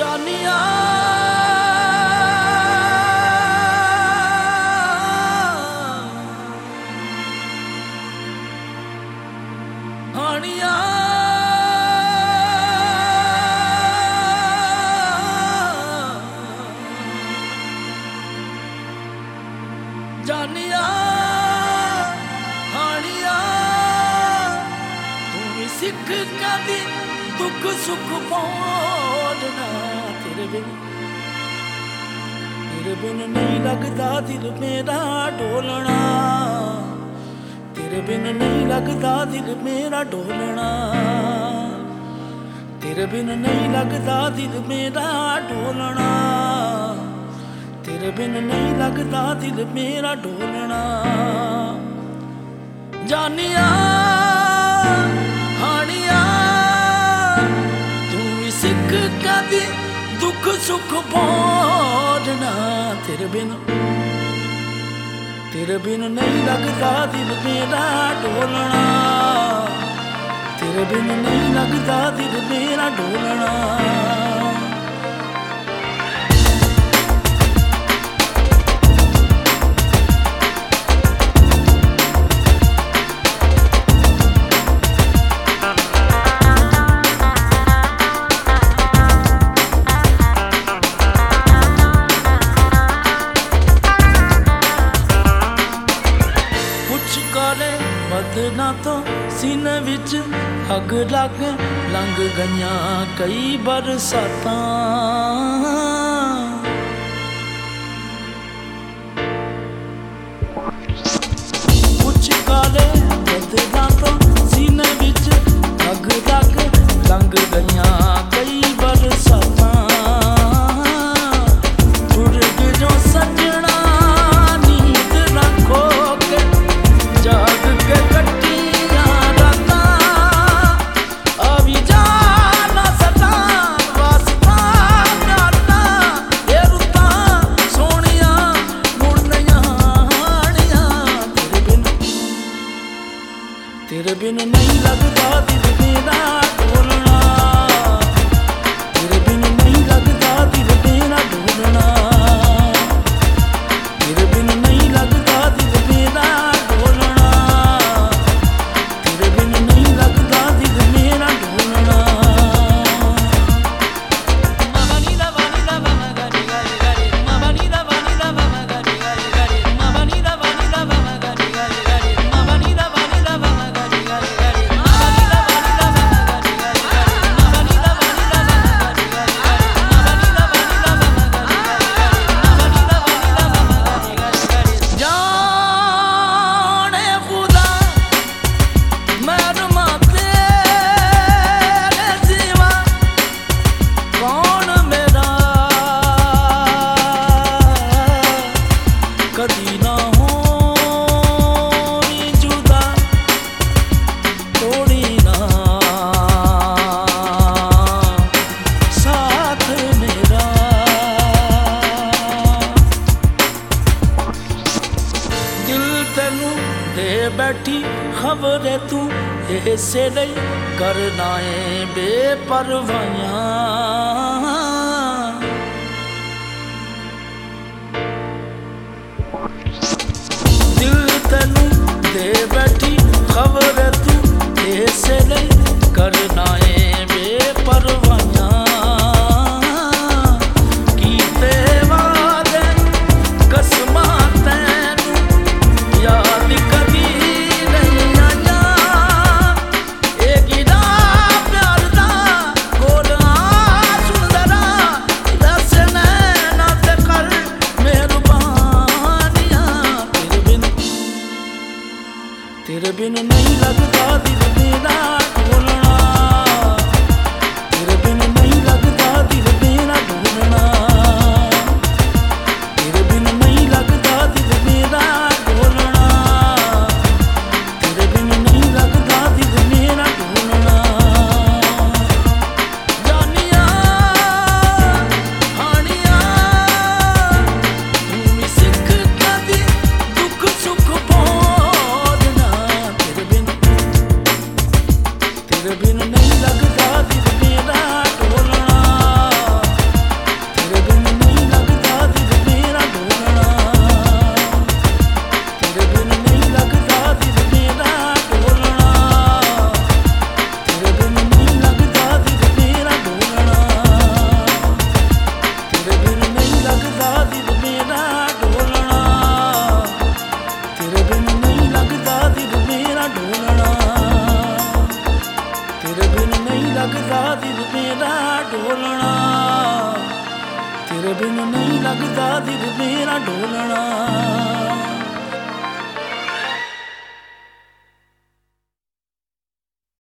ਜਾਨੀਆਂ। ਹਾਣੀਆਂ। ਜਾਨੀਆਂ। ਹਾਣੀਆਂ। ਸਿੱਖ ਕਦੀ ਦੁੱਖ ਸੁੱਖ ਪਾਉਣਾ ਤੇਰੇ ਬਿਨ ਤੇਰੇ ਬਿਨ ਨਹੀਂ ਲੱਗਦਾ ਦਿਲ ਮੇਰਾ ਢੋਲਣਾ ਤੇਰੇ ਬਿਨ ਨਹੀਂ ਲੱਗਦਾ ਦਿਲ ਮੇਰਾ ਢੋਲਣਾ ਤੇਰੇ ਬਿਨ ਨਹੀਂ ਲੱਗਦਾ ਦਿਲ ਮੇਰਾ ਢੋਲਣਾ ਤੇਰੇ ਬਿਨ ਨਹੀਂ ਲੱਗਦਾ ਦਿਲ ਮੇਰਾ ਢੋਲਣਾ ਜਾਨੀਆਂ ਕਦੇ ਦੁੱਖ ਸੁੱਖ ਬੋੜਨਾ ਤੇਰੇ ਬਿਨ। ਤੇਰੇ ਬਿਨ ਨਹੀਂ ਲੱਗਦਾ ਦਿਲ ਮੇਰਾ ਢੋਲਣਾ ਤੇਰੇ ਬਿਨ ਨਹੀਂ ਲੱਗਦਾ ਦਿਲ ਮੇਰਾ ਡੋਲਣਾ। ਬਦਨਾ ਤੋਂ ਸਿਨ ਵਿੱਚ ਅੱਗ ਲੱਗ ਲੰਘ ਗਈਆਂ ਕਈ ਬਰਸਾਤਾਂ। ਜੁਦਾ, ਤੋੜੀ ਨਾ। ਸਾਥ ਮੇਰਾ। ਦਿਲ ਤੈਨੂੰ ਦੇ ਬੈਠੀ ਖਬਰ ਤੂੰ, ਇਸੇ ਲਈ ਕਰਨਾ ਏ ਬੇਪਰਵਾਹਾਂ ਬਿਨ ਨਹੀਂ ਲੱਗਦਾ ਦਿਲ ਮੇਰਾ ਡੋਲਣਾ।